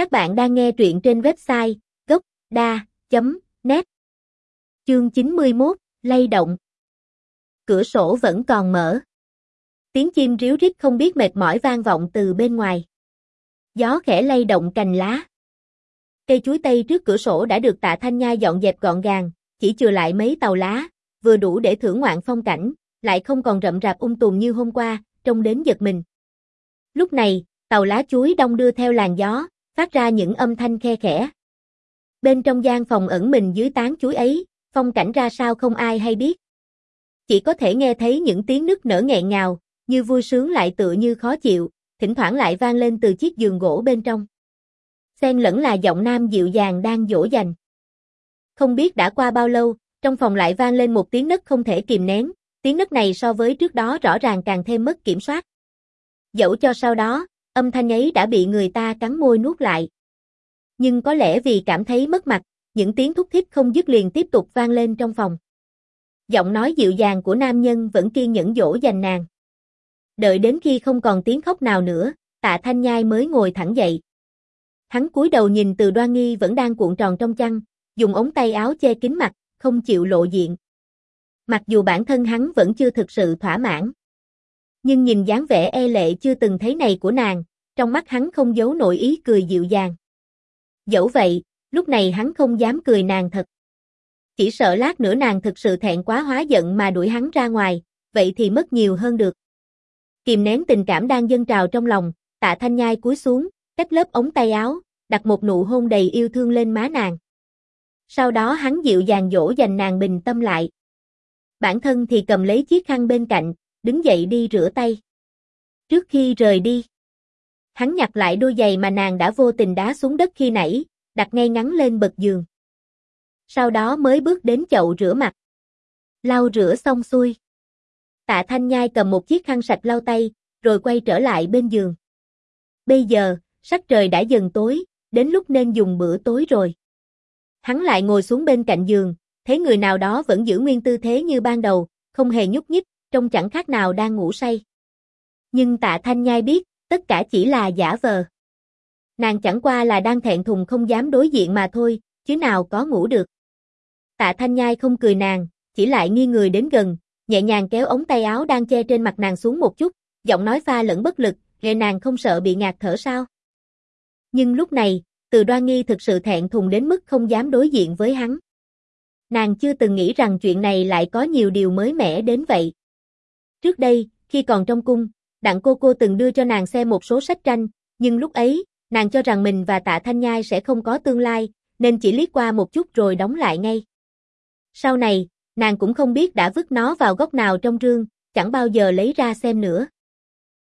Các bạn đang nghe truyện trên website gốc.da.net Chương 91, lay động Cửa sổ vẫn còn mở. Tiếng chim ríu rít không biết mệt mỏi vang vọng từ bên ngoài. Gió khẽ lay động cành lá. Cây chuối tây trước cửa sổ đã được tạ thanh nha dọn dẹp gọn gàng, chỉ chừa lại mấy tàu lá, vừa đủ để thưởng ngoạn phong cảnh, lại không còn rậm rạp ung tùm như hôm qua, trông đến giật mình. Lúc này, tàu lá chuối đông đưa theo làn gió, phát ra những âm thanh khe khẽ. Bên trong gian phòng ẩn mình dưới tán chuối ấy, phong cảnh ra sao không ai hay biết. Chỉ có thể nghe thấy những tiếng nức nở nghẹn ngào, như vui sướng lại tựa như khó chịu, thỉnh thoảng lại vang lên từ chiếc giường gỗ bên trong. Xen lẫn là giọng nam dịu dàng đang dỗ dành. Không biết đã qua bao lâu, trong phòng lại vang lên một tiếng nấc không thể kìm nén, tiếng nấc này so với trước đó rõ ràng càng thêm mất kiểm soát. Dẫu cho sau đó, âm thanh ấy đã bị người ta cắn môi nuốt lại. Nhưng có lẽ vì cảm thấy mất mặt, những tiếng thúc thích không dứt liền tiếp tục vang lên trong phòng. Giọng nói dịu dàng của nam nhân vẫn kiên nhẫn dỗ dành nàng. Đợi đến khi không còn tiếng khóc nào nữa, tạ thanh nhai mới ngồi thẳng dậy. Hắn cúi đầu nhìn từ đoan nghi vẫn đang cuộn tròn trong chăn, dùng ống tay áo che kín mặt, không chịu lộ diện. Mặc dù bản thân hắn vẫn chưa thực sự thỏa mãn. Nhưng nhìn dáng vẻ e lệ chưa từng thấy này của nàng, trong mắt hắn không giấu nổi ý cười dịu dàng. Dẫu vậy, lúc này hắn không dám cười nàng thật. Chỉ sợ lát nữa nàng thực sự thẹn quá hóa giận mà đuổi hắn ra ngoài, vậy thì mất nhiều hơn được. Kìm nén tình cảm đang dâng trào trong lòng, tạ thanh nhai cúi xuống, cách lớp ống tay áo, đặt một nụ hôn đầy yêu thương lên má nàng. Sau đó hắn dịu dàng dỗ dành nàng bình tâm lại. Bản thân thì cầm lấy chiếc khăn bên cạnh, đứng dậy đi rửa tay. Trước khi rời đi, hắn nhặt lại đôi giày mà nàng đã vô tình đá xuống đất khi nãy, đặt ngay ngắn lên bậc giường. Sau đó mới bước đến chậu rửa mặt. Lau rửa xong xuôi. Tạ Thanh Nhai cầm một chiếc khăn sạch lau tay, rồi quay trở lại bên giường. Bây giờ, sắc trời đã dần tối, đến lúc nên dùng bữa tối rồi. Hắn lại ngồi xuống bên cạnh giường, thấy người nào đó vẫn giữ nguyên tư thế như ban đầu, không hề nhúc nhích, trông chẳng khác nào đang ngủ say. Nhưng tạ thanh nhai biết, tất cả chỉ là giả vờ. Nàng chẳng qua là đang thẹn thùng không dám đối diện mà thôi, chứ nào có ngủ được. Tạ thanh nhai không cười nàng, chỉ lại nghi người đến gần, nhẹ nhàng kéo ống tay áo đang che trên mặt nàng xuống một chút, giọng nói pha lẫn bất lực, nghe nàng không sợ bị ngạt thở sao. Nhưng lúc này, từ đoan nghi thực sự thẹn thùng đến mức không dám đối diện với hắn. Nàng chưa từng nghĩ rằng chuyện này lại có nhiều điều mới mẻ đến vậy. Trước đây, khi còn trong cung, đặng cô cô từng đưa cho nàng xem một số sách tranh, nhưng lúc ấy, nàng cho rằng mình và tạ thanh nhai sẽ không có tương lai, nên chỉ liếc qua một chút rồi đóng lại ngay. Sau này, nàng cũng không biết đã vứt nó vào góc nào trong rương, chẳng bao giờ lấy ra xem nữa.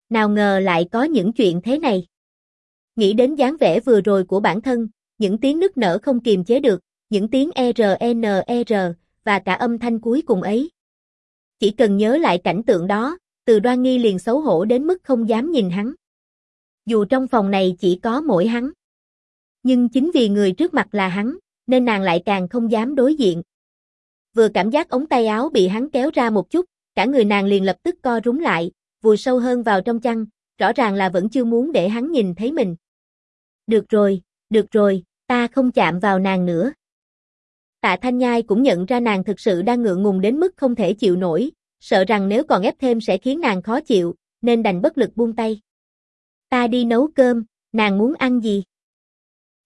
Nào ngờ lại có những chuyện thế này. Nghĩ đến dáng vẻ vừa rồi của bản thân, những tiếng nức nở không kiềm chế được, những tiếng RNR và cả âm thanh cuối cùng ấy. Chỉ cần nhớ lại cảnh tượng đó, từ đoan nghi liền xấu hổ đến mức không dám nhìn hắn. Dù trong phòng này chỉ có mỗi hắn. Nhưng chính vì người trước mặt là hắn, nên nàng lại càng không dám đối diện. Vừa cảm giác ống tay áo bị hắn kéo ra một chút, cả người nàng liền lập tức co rúm lại, vùi sâu hơn vào trong chăn, rõ ràng là vẫn chưa muốn để hắn nhìn thấy mình. Được rồi, được rồi, ta không chạm vào nàng nữa. Tạ Thanh Nhai cũng nhận ra nàng thực sự đang ngượng ngùng đến mức không thể chịu nổi, sợ rằng nếu còn ép thêm sẽ khiến nàng khó chịu, nên đành bất lực buông tay. Ta đi nấu cơm, nàng muốn ăn gì?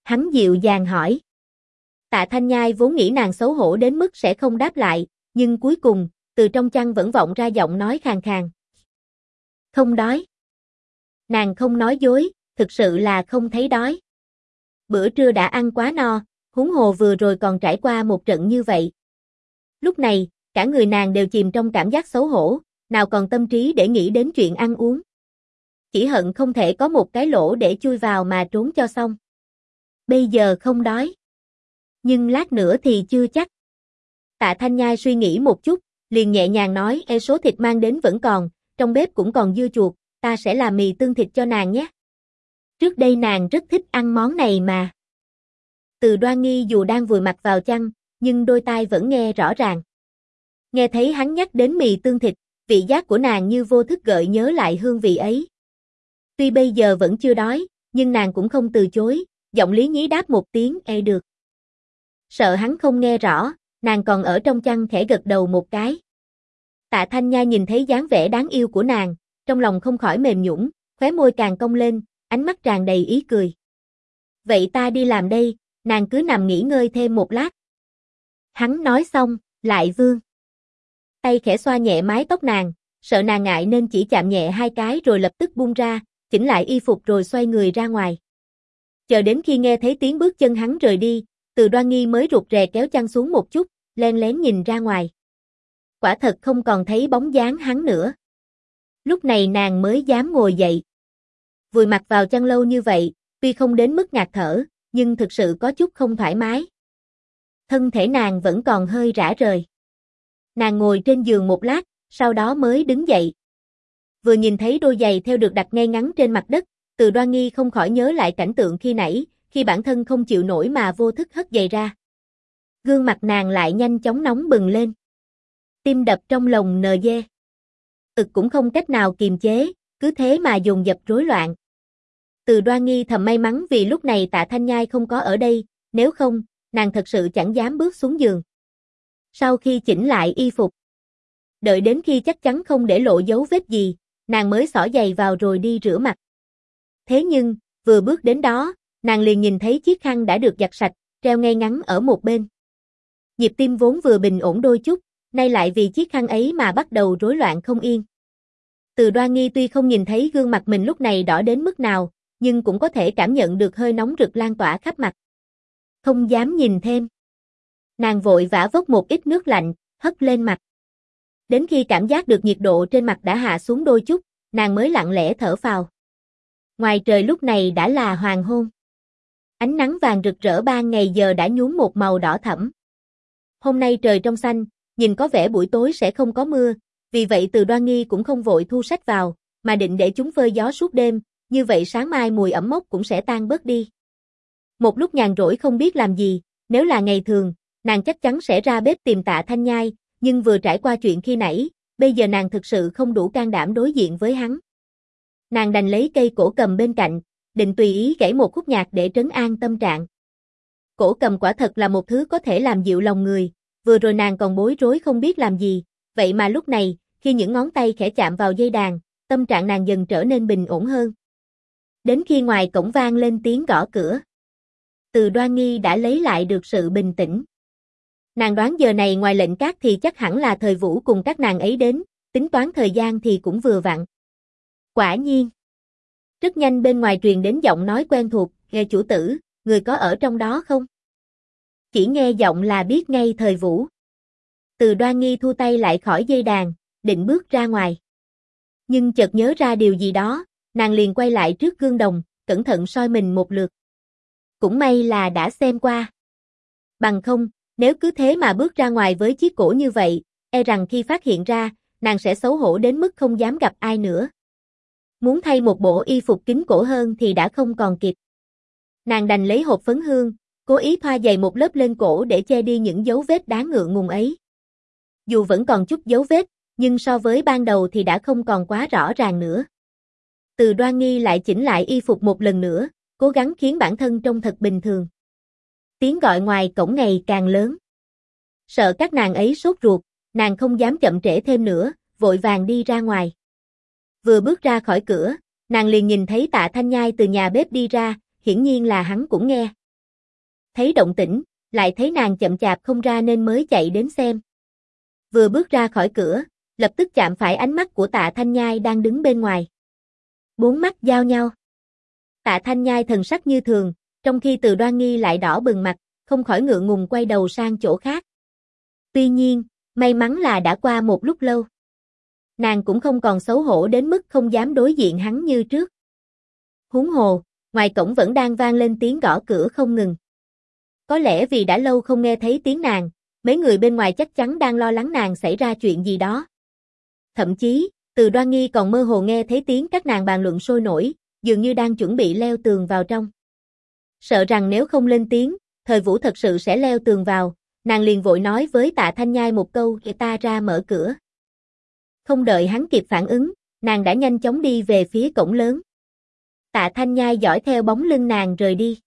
Hắn dịu dàng hỏi. Tạ Thanh Nhai vốn nghĩ nàng xấu hổ đến mức sẽ không đáp lại, nhưng cuối cùng, từ trong chăn vẫn vọng ra giọng nói khàn khàn. Không đói. Nàng không nói dối, thực sự là không thấy đói. Bữa trưa đã ăn quá no, huống hồ vừa rồi còn trải qua một trận như vậy. Lúc này, cả người nàng đều chìm trong cảm giác xấu hổ, nào còn tâm trí để nghĩ đến chuyện ăn uống. Chỉ hận không thể có một cái lỗ để chui vào mà trốn cho xong. Bây giờ không đói. Nhưng lát nữa thì chưa chắc. Tạ Thanh Nhai suy nghĩ một chút, liền nhẹ nhàng nói e số thịt mang đến vẫn còn, trong bếp cũng còn dưa chuột, ta sẽ làm mì tương thịt cho nàng nhé. Trước đây nàng rất thích ăn món này mà. Từ đoan nghi dù đang vùi mặt vào chăn, nhưng đôi tai vẫn nghe rõ ràng. Nghe thấy hắn nhắc đến mì tương thịt, vị giác của nàng như vô thức gợi nhớ lại hương vị ấy. Tuy bây giờ vẫn chưa đói, nhưng nàng cũng không từ chối, Giọng Lý Nhí đáp một tiếng e được. Sợ hắn không nghe rõ, nàng còn ở trong chăn khẽ gật đầu một cái. Tạ Thanh Nha nhìn thấy dáng vẻ đáng yêu của nàng, trong lòng không khỏi mềm nhũn, khóe môi càng cong lên, ánh mắt tràn đầy ý cười. Vậy ta đi làm đây, nàng cứ nằm nghỉ ngơi thêm một lát. Hắn nói xong, lại vương. Tay khẽ xoa nhẹ mái tóc nàng, sợ nàng ngại nên chỉ chạm nhẹ hai cái rồi lập tức buông ra, chỉnh lại y phục rồi xoay người ra ngoài. Chờ đến khi nghe thấy tiếng bước chân hắn rời đi, từ đoan nghi mới rụt rè kéo chăn xuống một chút, len lén nhìn ra ngoài. Quả thật không còn thấy bóng dáng hắn nữa. Lúc này nàng mới dám ngồi dậy. Vùi mặt vào chăn lâu như vậy, tuy không đến mức ngạt thở, nhưng thực sự có chút không thoải mái. Thân thể nàng vẫn còn hơi rã rời. Nàng ngồi trên giường một lát, sau đó mới đứng dậy. Vừa nhìn thấy đôi giày theo được đặt ngay ngắn trên mặt đất, từ đoan nghi không khỏi nhớ lại cảnh tượng khi nãy, khi bản thân không chịu nổi mà vô thức hất giày ra. Gương mặt nàng lại nhanh chóng nóng bừng lên. Tim đập trong lòng nờ dê. Ực cũng không cách nào kiềm chế, cứ thế mà dùng dập rối loạn. Từ đoan nghi thầm may mắn vì lúc này tạ thanh nhai không có ở đây, nếu không, nàng thật sự chẳng dám bước xuống giường. Sau khi chỉnh lại y phục, đợi đến khi chắc chắn không để lộ dấu vết gì, nàng mới xỏ giày vào rồi đi rửa mặt. Thế nhưng, vừa bước đến đó, nàng liền nhìn thấy chiếc khăn đã được giặt sạch, treo ngay ngắn ở một bên. Nhịp tim vốn vừa bình ổn đôi chút, nay lại vì chiếc khăn ấy mà bắt đầu rối loạn không yên. Từ đoan nghi tuy không nhìn thấy gương mặt mình lúc này đỏ đến mức nào, nhưng cũng có thể cảm nhận được hơi nóng rực lan tỏa khắp mặt. Không dám nhìn thêm. Nàng vội vã vốc một ít nước lạnh, hất lên mặt. Đến khi cảm giác được nhiệt độ trên mặt đã hạ xuống đôi chút, nàng mới lặng lẽ thở phào. Ngoài trời lúc này đã là hoàng hôn. Ánh nắng vàng rực rỡ ban ngày giờ đã nhuốm một màu đỏ thẫm. Hôm nay trời trong xanh, nhìn có vẻ buổi tối sẽ không có mưa, vì vậy từ đoan nghi cũng không vội thu sách vào, mà định để chúng phơi gió suốt đêm, như vậy sáng mai mùi ẩm mốc cũng sẽ tan bớt đi. Một lúc nhàn rỗi không biết làm gì, nếu là ngày thường, nàng chắc chắn sẽ ra bếp tìm tạ thanh nhai, nhưng vừa trải qua chuyện khi nãy, bây giờ nàng thực sự không đủ can đảm đối diện với hắn. Nàng đành lấy cây cổ cầm bên cạnh, định tùy ý gãy một khúc nhạc để trấn an tâm trạng. Cổ cầm quả thật là một thứ có thể làm dịu lòng người, vừa rồi nàng còn bối rối không biết làm gì, vậy mà lúc này, khi những ngón tay khẽ chạm vào dây đàn, tâm trạng nàng dần trở nên bình ổn hơn. Đến khi ngoài cổng vang lên tiếng gõ cửa. Từ đoan nghi đã lấy lại được sự bình tĩnh. Nàng đoán giờ này ngoài lệnh cát thì chắc hẳn là thời vũ cùng các nàng ấy đến, tính toán thời gian thì cũng vừa vặn. Quả nhiên. Rất nhanh bên ngoài truyền đến giọng nói quen thuộc, nghe chủ tử, người có ở trong đó không? Chỉ nghe giọng là biết ngay thời vũ. Từ đoan nghi thu tay lại khỏi dây đàn, định bước ra ngoài. Nhưng chợt nhớ ra điều gì đó, nàng liền quay lại trước gương đồng, cẩn thận soi mình một lượt. Cũng may là đã xem qua. Bằng không, nếu cứ thế mà bước ra ngoài với chiếc cổ như vậy, e rằng khi phát hiện ra, nàng sẽ xấu hổ đến mức không dám gặp ai nữa. Muốn thay một bộ y phục kín cổ hơn thì đã không còn kịp. Nàng đành lấy hộp phấn hương, cố ý thoa dày một lớp lên cổ để che đi những dấu vết đáng ngượng ngùng ấy. Dù vẫn còn chút dấu vết, nhưng so với ban đầu thì đã không còn quá rõ ràng nữa. Từ đoan nghi lại chỉnh lại y phục một lần nữa, cố gắng khiến bản thân trông thật bình thường. Tiếng gọi ngoài cổng ngày càng lớn. Sợ các nàng ấy sốt ruột, nàng không dám chậm trễ thêm nữa, vội vàng đi ra ngoài. Vừa bước ra khỏi cửa, nàng liền nhìn thấy tạ thanh nhai từ nhà bếp đi ra, hiển nhiên là hắn cũng nghe. Thấy động tĩnh, lại thấy nàng chậm chạp không ra nên mới chạy đến xem. Vừa bước ra khỏi cửa, lập tức chạm phải ánh mắt của tạ thanh nhai đang đứng bên ngoài. Bốn mắt giao nhau. Tạ thanh nhai thần sắc như thường, trong khi từ đoan nghi lại đỏ bừng mặt, không khỏi ngượng ngùng quay đầu sang chỗ khác. Tuy nhiên, may mắn là đã qua một lúc lâu. Nàng cũng không còn xấu hổ đến mức không dám đối diện hắn như trước. Huống hồ, ngoài cổng vẫn đang vang lên tiếng gõ cửa không ngừng. Có lẽ vì đã lâu không nghe thấy tiếng nàng, mấy người bên ngoài chắc chắn đang lo lắng nàng xảy ra chuyện gì đó. Thậm chí, từ đoan nghi còn mơ hồ nghe thấy tiếng các nàng bàn luận sôi nổi, dường như đang chuẩn bị leo tường vào trong. Sợ rằng nếu không lên tiếng, thời vũ thật sự sẽ leo tường vào, nàng liền vội nói với tạ thanh nhai một câu để ta ra mở cửa. Không đợi hắn kịp phản ứng, nàng đã nhanh chóng đi về phía cổng lớn. Tạ thanh nhai dõi theo bóng lưng nàng rời đi.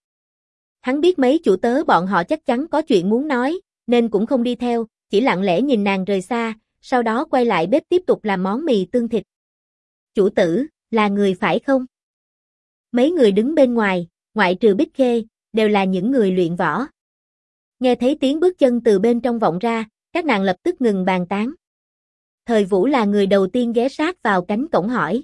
Hắn biết mấy chủ tớ bọn họ chắc chắn có chuyện muốn nói, nên cũng không đi theo, chỉ lặng lẽ nhìn nàng rời xa, sau đó quay lại bếp tiếp tục làm món mì tương thịt. Chủ tử, là người phải không? Mấy người đứng bên ngoài, ngoại trừ Bích Khê, đều là những người luyện võ. Nghe thấy tiếng bước chân từ bên trong vọng ra, các nàng lập tức ngừng bàn tán. Thời Vũ là người đầu tiên ghé sát vào cánh cổng hỏi.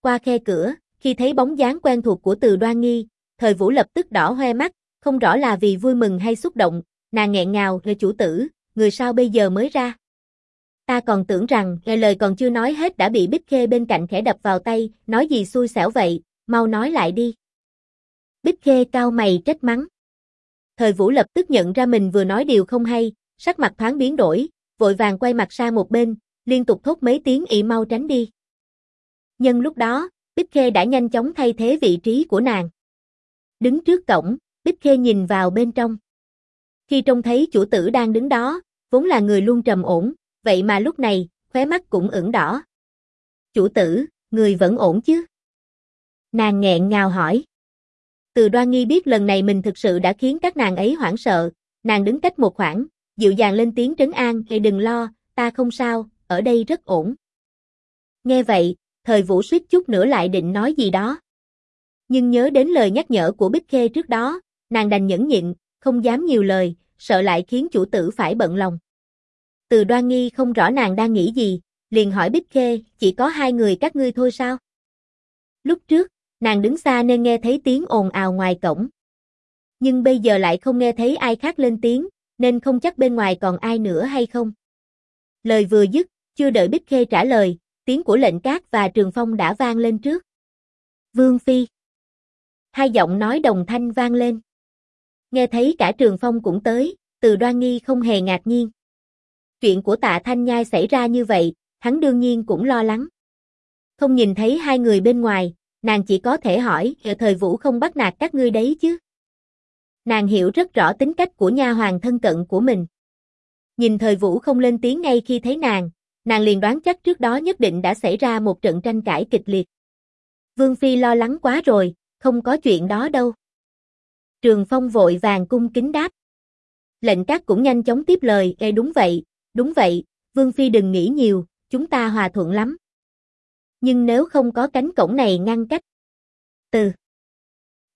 Qua khe cửa, khi thấy bóng dáng quen thuộc của từ đoan nghi, thời Vũ lập tức đỏ hoe mắt, không rõ là vì vui mừng hay xúc động, nàng nghẹn ngào, người chủ tử, người sao bây giờ mới ra. Ta còn tưởng rằng, nghe lời còn chưa nói hết đã bị Bích Khê bên cạnh khẽ đập vào tay, nói gì xui xẻo vậy, mau nói lại đi. Bích Khê cao mày trách mắng. Thời Vũ lập tức nhận ra mình vừa nói điều không hay, sắc mặt thoáng biến đổi, vội vàng quay mặt sang một bên, liên tục thốt mấy tiếng ị mau tránh đi. Nhân lúc đó, Bích Khê đã nhanh chóng thay thế vị trí của nàng. Đứng trước cổng, Bích Khê nhìn vào bên trong. Khi trông thấy chủ tử đang đứng đó, vốn là người luôn trầm ổn, vậy mà lúc này, khóe mắt cũng ửng đỏ. Chủ tử, người vẫn ổn chứ? Nàng nghẹn ngào hỏi. Từ đoan nghi biết lần này mình thực sự đã khiến các nàng ấy hoảng sợ, nàng đứng cách một khoảng, dịu dàng lên tiếng trấn an, "Hãy đừng lo, ta không sao, ở đây rất ổn." Nghe vậy, thời Vũ suýt chút nữa lại định nói gì đó. Nhưng nhớ đến lời nhắc nhở của Bích Khê trước đó, nàng đành nhẫn nhịn, không dám nhiều lời, sợ lại khiến chủ tử phải bận lòng. Từ đoan nghi không rõ nàng đang nghĩ gì, liền hỏi Bích Khê, chỉ có hai người các ngươi thôi sao? Lúc trước, nàng đứng xa nên nghe thấy tiếng ồn ào ngoài cổng. Nhưng bây giờ lại không nghe thấy ai khác lên tiếng, nên không chắc bên ngoài còn ai nữa hay không. Lời vừa dứt, chưa đợi Bích Khê trả lời, tiếng của lệnh cát và trường phong đã vang lên trước. Vương Phi. Hai giọng nói đồng thanh vang lên. Nghe thấy cả trường phong cũng tới, từ đoan nghi không hề ngạc nhiên. Chuyện của tạ Thanh Nhai xảy ra như vậy, hắn đương nhiên cũng lo lắng. Không nhìn thấy hai người bên ngoài, nàng chỉ có thể hỏi, ở thời vũ không bắt nạt các ngươi đấy chứ. Nàng hiểu rất rõ tính cách của nha hoàng thân cận của mình. Nhìn thời vũ không lên tiếng ngay khi thấy nàng, nàng liền đoán chắc trước đó nhất định đã xảy ra một trận tranh cãi kịch liệt. Vương Phi lo lắng quá rồi, không có chuyện đó đâu. Trường Phong vội vàng cung kính đáp. Lệnh các cũng nhanh chóng tiếp lời, e đúng vậy, đúng vậy, Vương Phi đừng nghĩ nhiều, chúng ta hòa thuận lắm. Nhưng nếu không có cánh cổng này ngăn cách. Từ.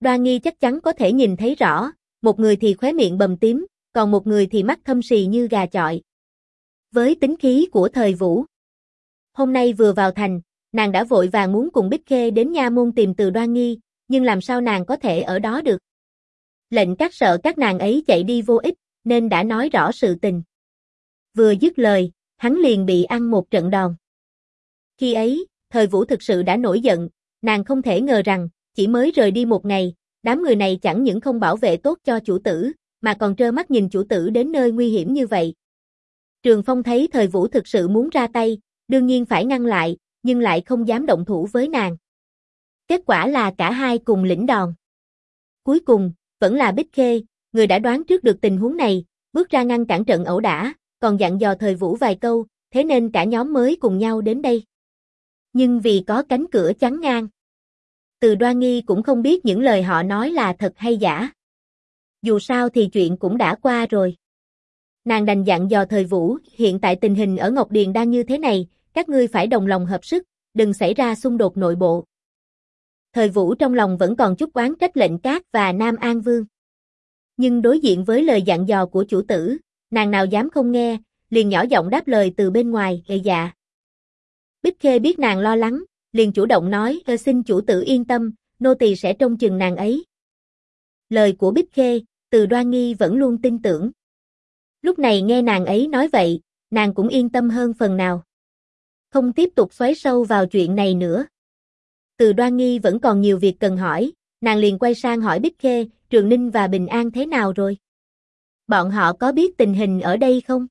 Đoan nghi chắc chắn có thể nhìn thấy rõ, một người thì khóe miệng bầm tím, còn một người thì mắt thâm sì như gà chọi. Với tính khí của thời vũ. Hôm nay vừa vào thành, nàng đã vội vàng muốn cùng Bích Khê đến nha môn tìm từ đoan nghi, nhưng làm sao nàng có thể ở đó được. Lệnh các sợ các nàng ấy chạy đi vô ích, nên đã nói rõ sự tình. Vừa dứt lời, hắn liền bị ăn một trận đòn. Khi ấy, thời vũ thực sự đã nổi giận, nàng không thể ngờ rằng, chỉ mới rời đi một ngày, đám người này chẳng những không bảo vệ tốt cho chủ tử, mà còn trơ mắt nhìn chủ tử đến nơi nguy hiểm như vậy. Trường Phong thấy thời vũ thực sự muốn ra tay, đương nhiên phải ngăn lại, nhưng lại không dám động thủ với nàng. Kết quả là cả hai cùng lĩnh đòn. Cuối cùng, vẫn là Bích Khê, người đã đoán trước được tình huống này, bước ra ngăn cản trận ẩu đả, còn dặn dò thời vũ vài câu, thế nên cả nhóm mới cùng nhau đến đây. Nhưng vì có cánh cửa chắn ngang. Từ đoan nghi cũng không biết những lời họ nói là thật hay giả. Dù sao thì chuyện cũng đã qua rồi. Nàng đành dặn dò thời vũ, hiện tại tình hình ở Ngọc Điền đang như thế này, các ngươi phải đồng lòng hợp sức, đừng xảy ra xung đột nội bộ. Thời vũ trong lòng vẫn còn chút oán trách lệnh cát và Nam An Vương. Nhưng đối diện với lời dặn dò của chủ tử, nàng nào dám không nghe, liền nhỏ giọng đáp lời từ bên ngoài, "Ê dạ." Bích Khê biết nàng lo lắng, liền chủ động nói, "Ơ xin chủ tử yên tâm, nô tỳ sẽ trông chừng nàng ấy." Lời của Bích Khê, Từ Đoan Nghi vẫn luôn tin tưởng. Lúc này nghe nàng ấy nói vậy, nàng cũng yên tâm hơn phần nào. Không tiếp tục xoáy sâu vào chuyện này nữa. Từ Đoan Nghi vẫn còn nhiều việc cần hỏi, nàng liền quay sang hỏi Bích Khê, Trường Ninh và Bình An thế nào rồi? Bọn họ có biết tình hình ở đây không?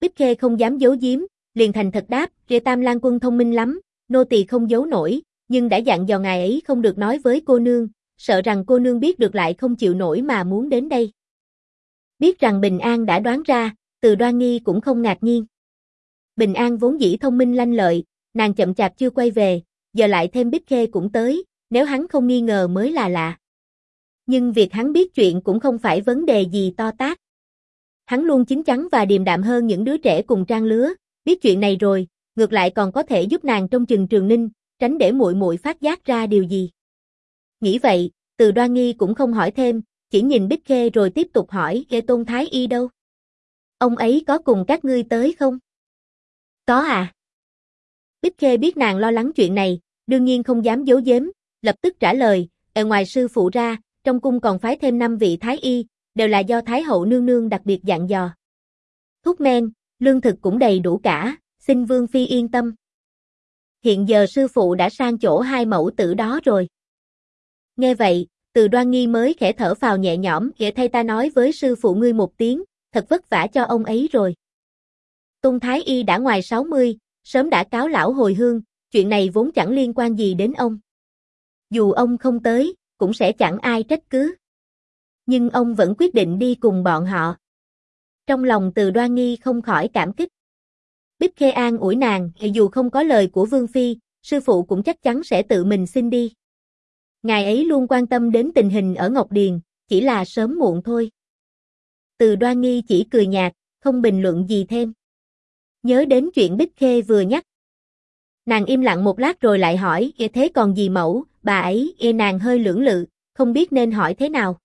Bích Khê không dám giấu giếm, liền thành thật đáp, Rìa Tam Lan Quân thông minh lắm, nô tỳ không giấu nổi, nhưng đã dặn dò ngài ấy không được nói với cô nương, sợ rằng cô nương biết được lại không chịu nổi mà muốn đến đây. Biết rằng Bình An đã đoán ra, từ đoan nghi cũng không ngạc nhiên. Bình An vốn dĩ thông minh lanh lợi, nàng chậm chạp chưa quay về, giờ lại thêm Bích Khê cũng tới, nếu hắn không nghi ngờ mới là lạ nhưng việc hắn biết chuyện cũng không phải vấn đề gì to tát. Hắn luôn chín chắn và điềm đạm hơn những đứa trẻ cùng trang lứa, biết chuyện này rồi, ngược lại còn có thể giúp nàng trong chừng trường ninh, tránh để muội muội phát giác ra điều gì. Nghĩ vậy, từ đoan nghi cũng không hỏi thêm, chỉ nhìn Bích Khê rồi tiếp tục hỏi, Ghê Tôn Thái Y đâu? Ông ấy có cùng các ngươi tới không? Có à? Bích Khê biết nàng lo lắng chuyện này, đương nhiên không dám giấu giếm, lập tức trả lời, ở ngoài sư phụ ra, trong cung còn phái thêm 5 vị Thái Y, đều là do Thái hậu nương nương đặc biệt dặn dò. Thuốc men, lương thực cũng đầy đủ cả, xin Vương Phi yên tâm. Hiện giờ sư phụ đã sang chỗ hai mẫu tử đó rồi. Nghe vậy, từ đoan nghi mới khẽ thở phào nhẹ nhõm, nghĩa thay ta nói với sư phụ ngươi một tiếng, thật vất vả cho ông ấy rồi. Tôn Thái Y đã ngoài 60, sớm đã cáo lão hồi hương, chuyện này vốn chẳng liên quan gì đến ông. Dù ông không tới, cũng sẽ chẳng ai trách cứ. Nhưng ông vẫn quyết định đi cùng bọn họ. Trong lòng từ đoan nghi không khỏi cảm kích. Bích Khê An ủi nàng, dù không có lời của Vương Phi, sư phụ cũng chắc chắn sẽ tự mình xin đi. Ngài ấy luôn quan tâm đến tình hình ở Ngọc Điền, chỉ là sớm muộn thôi. Từ đoan nghi chỉ cười nhạt, không bình luận gì thêm. Nhớ đến chuyện Bích Khê vừa nhắc. Nàng im lặng một lát rồi lại hỏi, thế còn gì mẫu, bà ấy, e nàng hơi lưỡng lự, không biết nên hỏi thế nào.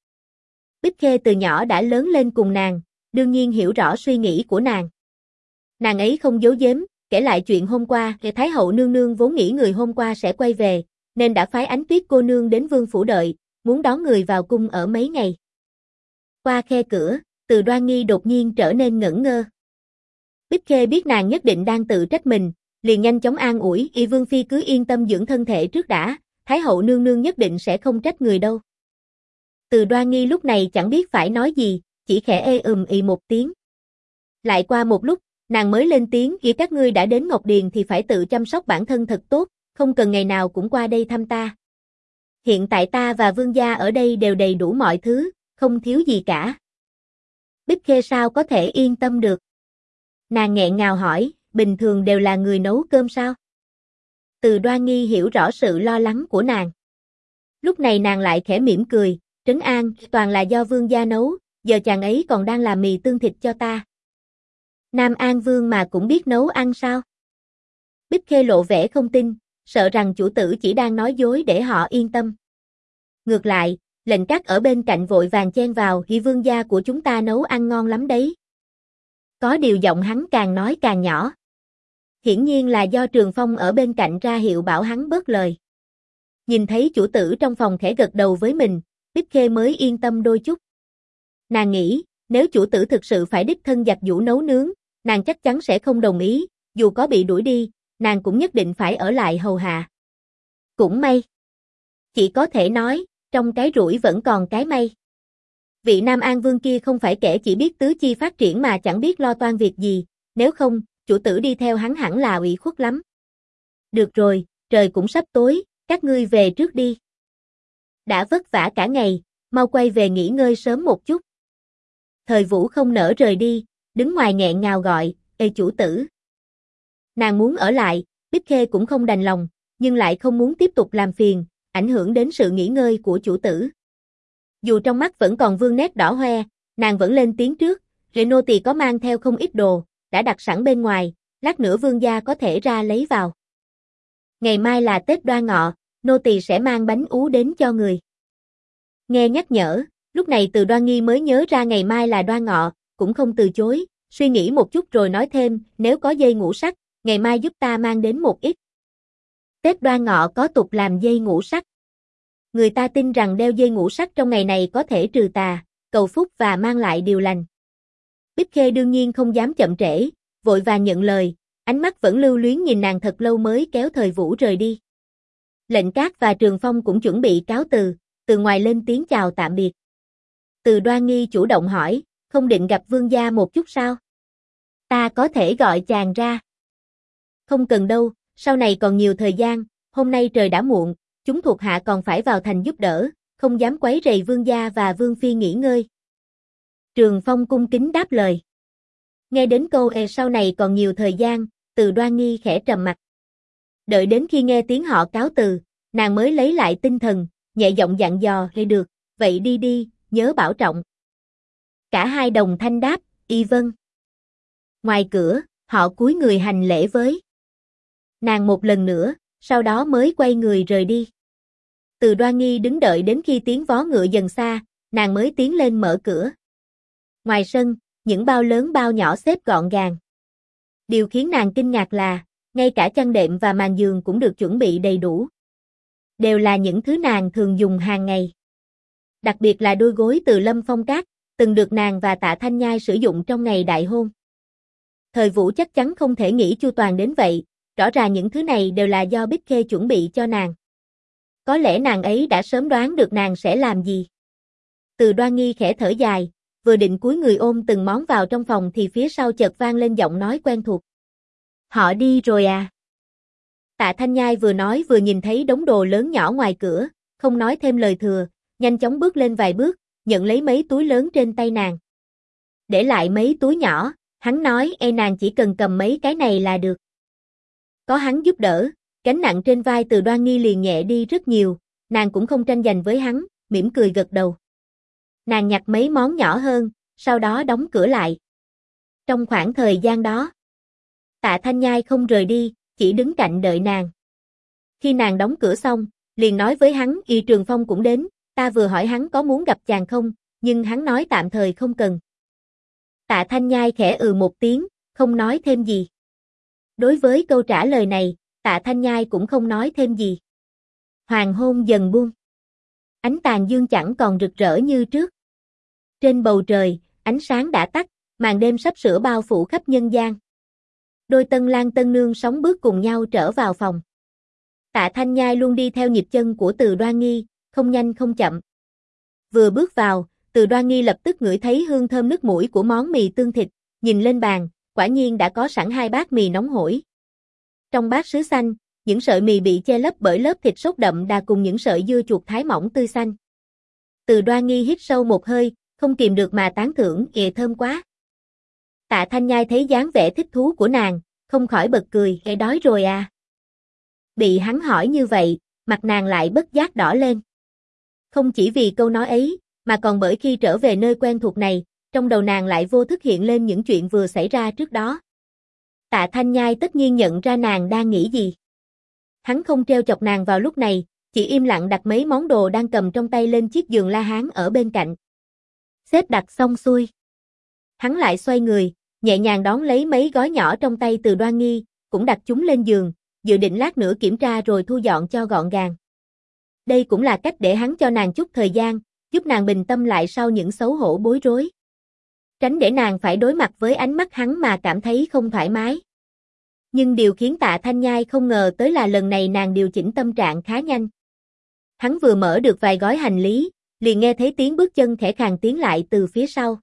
Bích Khê từ nhỏ đã lớn lên cùng nàng, đương nhiên hiểu rõ suy nghĩ của nàng. Nàng ấy không giấu giếm, kể lại chuyện hôm qua, Thái hậu nương nương vốn nghĩ người hôm qua sẽ quay về, nên đã phái ánh tuyết cô nương đến vương phủ đợi, muốn đón người vào cung ở mấy ngày. Qua khe cửa, từ đoan nghi đột nhiên trở nên ngẩn ngơ. Bích Khê biết nàng nhất định đang tự trách mình, liền nhanh chóng an ủi, y vương phi cứ yên tâm dưỡng thân thể trước đã, Thái hậu nương nương nhất định sẽ không trách người đâu. Từ đoan nghi lúc này chẳng biết phải nói gì, chỉ khẽ ê ừm ì một tiếng. Lại qua một lúc, nàng mới lên tiếng, khi các ngươi đã đến Ngọc Điền thì phải tự chăm sóc bản thân thật tốt, không cần ngày nào cũng qua đây thăm ta. Hiện tại ta và vương gia ở đây đều đầy đủ mọi thứ, không thiếu gì cả. Bích Khê sao có thể yên tâm được? Nàng nghẹn ngào hỏi, bình thường đều là người nấu cơm sao? Từ đoan nghi hiểu rõ sự lo lắng của nàng. Lúc này nàng lại khẽ mỉm cười, trấn an, toàn là do vương gia nấu, giờ chàng ấy còn đang làm mì tương thịt cho ta. Nam An Vương mà cũng biết nấu ăn sao? Bích Khê lộ vẻ không tin, sợ rằng chủ tử chỉ đang nói dối để họ yên tâm. Ngược lại, lệnh cắt ở bên cạnh vội vàng chen vào, hi vương gia của chúng ta nấu ăn ngon lắm đấy. Có điều giọng hắn càng nói càng nhỏ. Hiển nhiên là do Trường Phong ở bên cạnh ra hiệu bảo hắn bớt lời. Nhìn thấy chủ tử trong phòng khẽ gật đầu với mình, Bích Khê mới yên tâm đôi chút. Nàng nghĩ, nếu chủ tử thực sự phải đích thân giặt vũ nấu nướng, nàng chắc chắn sẽ không đồng ý, dù có bị đuổi đi, nàng cũng nhất định phải ở lại hầu hạ. Cũng may. Chỉ có thể nói, trong cái rủi vẫn còn cái may. Vị Nam An Vương kia không phải kẻ chỉ biết tứ chi phát triển mà chẳng biết lo toan việc gì, nếu không, chủ tử đi theo hắn hẳn là ủy khuất lắm. Được rồi, trời cũng sắp tối, các ngươi về trước đi. Đã vất vả cả ngày, mau quay về nghỉ ngơi sớm một chút. Thời Vũ không nỡ rời đi, đứng ngoài nghẹn ngào gọi, ê chủ tử. Nàng muốn ở lại, Bích Khê cũng không đành lòng, nhưng lại không muốn tiếp tục làm phiền, ảnh hưởng đến sự nghỉ ngơi của chủ tử. Dù trong mắt vẫn còn vương nét đỏ hoe, nàng vẫn lên tiếng trước, Renault có mang theo không ít đồ, đã đặt sẵn bên ngoài, lát nữa vương gia có thể ra lấy vào. Ngày mai là Tết đoan ngọ, nô tỳ sẽ mang bánh ú đến cho người. Nghe nhắc nhở, lúc này từ đoan nghi mới nhớ ra ngày mai là đoan ngọ, cũng không từ chối, suy nghĩ một chút rồi nói thêm, nếu có dây ngũ sắc, ngày mai giúp ta mang đến một ít. Tết đoan ngọ có tục làm dây ngũ sắc. Người ta tin rằng đeo dây ngũ sắc trong ngày này có thể trừ tà, cầu phúc và mang lại điều lành. Bích Khê đương nhiên không dám chậm trễ, vội vàng nhận lời, ánh mắt vẫn lưu luyến nhìn nàng thật lâu mới kéo thời vũ rời đi. Lệnh Cát và Trường Phong cũng chuẩn bị cáo từ, từ ngoài lên tiếng chào tạm biệt. Từ đoan nghi chủ động hỏi, không định gặp vương gia một chút sao? Ta có thể gọi chàng ra. Không cần đâu, sau này còn nhiều thời gian, hôm nay trời đã muộn, chúng thuộc hạ còn phải vào thành giúp đỡ, không dám quấy rầy vương gia và vương phi nghỉ ngơi. Trường Phong cung kính đáp lời. Nghe đến câu e sau này còn nhiều thời gian, từ đoan nghi khẽ trầm mặt. Đợi đến khi nghe tiếng họ cáo từ, nàng mới lấy lại tinh thần, nhẹ giọng dặn dò, hay được, vậy đi đi, nhớ bảo trọng. Cả hai đồng thanh đáp, y vâng. Ngoài cửa, họ cúi người hành lễ với. Nàng một lần nữa, sau đó mới quay người rời đi. Từ đoan nghi đứng đợi đến khi tiếng vó ngựa dần xa, nàng mới tiến lên mở cửa. Ngoài sân, những bao lớn bao nhỏ xếp gọn gàng. Điều khiến nàng kinh ngạc là, ngay cả chăn đệm và màn giường cũng được chuẩn bị đầy đủ. Đều là những thứ nàng thường dùng hàng ngày. Đặc biệt là đôi gối từ lâm phong cát, từng được nàng và tạ thanh nhai sử dụng trong ngày đại hôn. Thời vũ chắc chắn không thể nghĩ chu toàn đến vậy, rõ ràng những thứ này đều là do Bích Khê chuẩn bị cho nàng. Có lẽ nàng ấy đã sớm đoán được nàng sẽ làm gì. Từ đoan nghi khẽ thở dài, vừa định cúi người ôm từng món vào trong phòng thì phía sau chợt vang lên giọng nói quen thuộc. Họ đi rồi à? Tạ Thanh Nhai vừa nói vừa nhìn thấy đống đồ lớn nhỏ ngoài cửa, không nói thêm lời thừa, nhanh chóng bước lên vài bước, nhận lấy mấy túi lớn trên tay nàng. Để lại mấy túi nhỏ, hắn nói e nàng chỉ cần cầm mấy cái này là được. Có hắn giúp đỡ, gánh nặng trên vai từ đoan nghi liền nhẹ đi rất nhiều, nàng cũng không tranh giành với hắn, mỉm cười gật đầu. Nàng nhặt mấy món nhỏ hơn, sau đó đóng cửa lại. Trong khoảng thời gian đó, tạ thanh nhai không rời đi, chỉ đứng cạnh đợi nàng. Khi nàng đóng cửa xong, liền nói với hắn Y Trường Phong cũng đến, ta vừa hỏi hắn có muốn gặp chàng không, nhưng hắn nói tạm thời không cần. Tạ Thanh Nhai khẽ ừ một tiếng, không nói thêm gì. Đối với câu trả lời này, Tạ Thanh Nhai cũng không nói thêm gì. Hoàng hôn dần buông. Ánh tàn dương chẳng còn rực rỡ như trước. Trên bầu trời, ánh sáng đã tắt, màn đêm sắp sửa bao phủ khắp nhân gian. Đôi tân lang tân nương sóng bước cùng nhau trở vào phòng. Tạ Thanh Nhai luôn đi theo nhịp chân của từ đoan nghi, không nhanh không chậm. Vừa bước vào, từ đoan nghi lập tức ngửi thấy hương thơm nước mũi của món mì tương thịt, nhìn lên bàn, quả nhiên đã có sẵn hai bát mì nóng hổi. Trong bát sứ xanh, những sợi mì bị che lấp bởi lớp thịt sốt đậm đà cùng những sợi dưa chuột thái mỏng tươi xanh. Từ đoan nghi hít sâu một hơi, không kìm được mà tán thưởng, ghê thơm quá. Tạ Thanh Nhai thấy dáng vẻ thích thú của nàng, không khỏi bật cười, ghê đói rồi à. Bị hắn hỏi như vậy, mặt nàng lại bất giác đỏ lên. Không chỉ vì câu nói ấy, mà còn bởi khi trở về nơi quen thuộc này, trong đầu nàng lại vô thức hiện lên những chuyện vừa xảy ra trước đó. Tạ Thanh Nhai tất nhiên nhận ra nàng đang nghĩ gì. Hắn không treo chọc nàng vào lúc này, chỉ im lặng đặt mấy món đồ đang cầm trong tay lên chiếc giường la hán ở bên cạnh. Xếp đặt xong xuôi. Hắn lại xoay người, nhẹ nhàng đón lấy mấy gói nhỏ trong tay từ đoan nghi, cũng đặt chúng lên giường, dự định lát nữa kiểm tra rồi thu dọn cho gọn gàng. Đây cũng là cách để hắn cho nàng chút thời gian, giúp nàng bình tâm lại sau những xấu hổ bối rối. Tránh để nàng phải đối mặt với ánh mắt hắn mà cảm thấy không thoải mái. Nhưng điều khiến tạ thanh nhai không ngờ tới là lần này nàng điều chỉnh tâm trạng khá nhanh. Hắn vừa mở được vài gói hành lý, liền nghe thấy tiếng bước chân khẽ khàng tiến lại từ phía sau.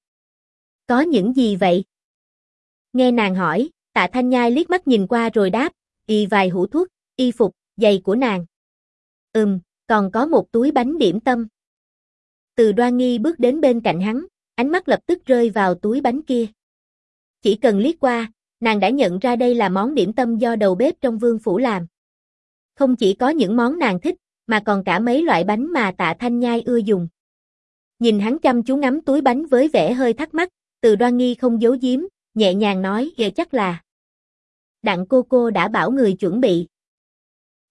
Có những gì vậy? Nghe nàng hỏi, tạ thanh nhai liếc mắt nhìn qua rồi đáp, y vài hũ thuốc, y phục, giày của nàng. Ừm, còn có một túi bánh điểm tâm. Từ đoan nghi bước đến bên cạnh hắn, ánh mắt lập tức rơi vào túi bánh kia. Chỉ cần liếc qua, nàng đã nhận ra đây là món điểm tâm do đầu bếp trong vương phủ làm. Không chỉ có những món nàng thích, mà còn cả mấy loại bánh mà tạ thanh nhai ưa dùng. Nhìn hắn chăm chú ngắm túi bánh với vẻ hơi thắc mắc, từ đoan nghi không giấu giếm, nhẹ nhàng nói, giờ chắc là đặng cô cô đã bảo người chuẩn bị.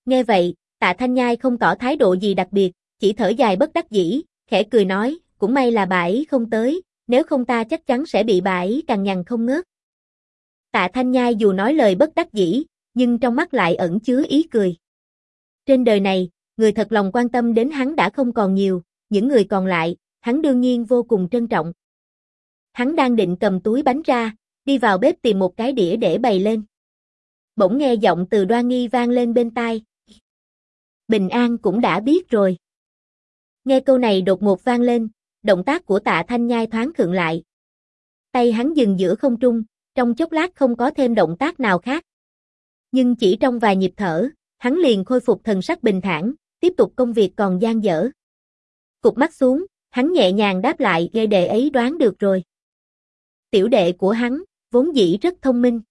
Nghe vậy, tạ thanh nhai không tỏ thái độ gì đặc biệt, chỉ thở dài bất đắc dĩ, khẽ cười nói, cũng may là bà ấy không tới, nếu không ta chắc chắn sẽ bị bà ấy càng nhằn không ngớt. Tạ thanh nhai dù nói lời bất đắc dĩ, nhưng trong mắt lại ẩn chứa ý cười. Trên đời này, người thật lòng quan tâm đến hắn đã không còn nhiều, những người còn lại, hắn đương nhiên vô cùng trân trọng. Hắn đang định cầm túi bánh ra, đi vào bếp tìm một cái đĩa để bày lên bỗng nghe giọng từ đoan nghi vang lên bên tai. Bình an cũng đã biết rồi. Nghe câu này đột ngột vang lên, động tác của tạ thanh nhai thoáng khựng lại. Tay hắn dừng giữa không trung, trong chốc lát không có thêm động tác nào khác. Nhưng chỉ trong vài nhịp thở, hắn liền khôi phục thần sắc bình thản, tiếp tục công việc còn gian dở. Cục mắt xuống, hắn nhẹ nhàng đáp lại gây đề ấy đoán được rồi. Tiểu đệ của hắn, vốn dĩ rất thông minh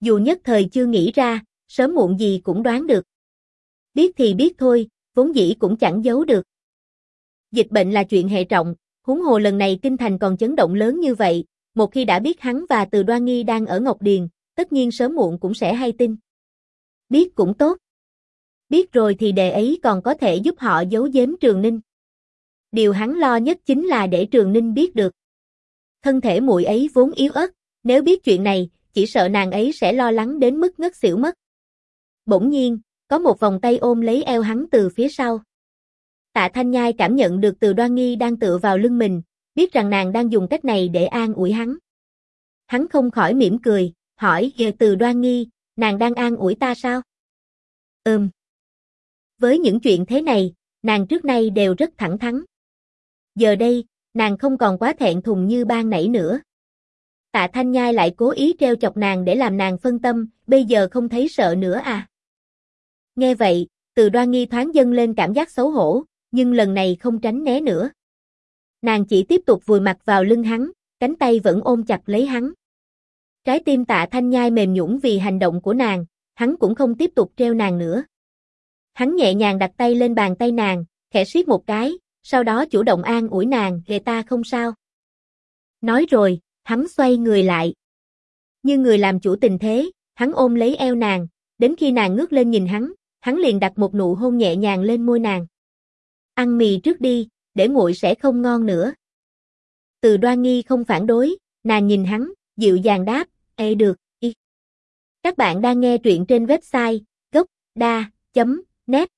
dù nhất thời chưa nghĩ ra, sớm muộn gì cũng đoán được. Biết thì biết thôi, vốn dĩ cũng chẳng giấu được. Dịch bệnh là chuyện hệ trọng, huống hồ lần này kinh thành còn chấn động lớn như vậy, một khi đã biết hắn và Từ Đoan Nghi đang ở Ngọc Điền, tất nhiên sớm muộn cũng sẽ hay tin. Biết cũng tốt. Biết rồi thì đệ ấy còn có thể giúp họ giấu giếm Trường Ninh. Điều hắn lo nhất chính là để Trường Ninh biết được. Thân thể muội ấy vốn yếu ớt, nếu biết chuyện này, chỉ sợ nàng ấy sẽ lo lắng đến mức ngất xỉu mất. Bỗng nhiên, có một vòng tay ôm lấy eo hắn từ phía sau. Tạ Thanh Nhai cảm nhận được từ đoan nghi đang tựa vào lưng mình, biết rằng nàng đang dùng cách này để an ủi hắn. Hắn không khỏi mỉm cười, hỏi về từ đoan nghi, nàng đang an ủi ta sao? Ừm. Với những chuyện thế này, nàng trước nay đều rất thẳng thắn. Giờ đây, nàng không còn quá thẹn thùng như ban nãy nữa. Tạ Thanh Nhai lại cố ý treo chọc nàng để làm nàng phân tâm, bây giờ không thấy sợ nữa à. Nghe vậy, từ đoan nghi thoáng dâng lên cảm giác xấu hổ, nhưng lần này không tránh né nữa. Nàng chỉ tiếp tục vùi mặt vào lưng hắn, cánh tay vẫn ôm chặt lấy hắn. Trái tim tạ thanh nhai mềm nhũn vì hành động của nàng, hắn cũng không tiếp tục treo nàng nữa. Hắn nhẹ nhàng đặt tay lên bàn tay nàng, khẽ suýt một cái, sau đó chủ động an ủi nàng, ghê ta không sao. Nói rồi, hắn xoay người lại. Như người làm chủ tình thế, hắn ôm lấy eo nàng, đến khi nàng ngước lên nhìn hắn, hắn liền đặt một nụ hôn nhẹ nhàng lên môi nàng. Ăn mì trước đi, để nguội sẽ không ngon nữa. Từ đoan nghi không phản đối, nàng nhìn hắn, dịu dàng đáp, ê được, y. Các bạn đang nghe truyện trên website ね。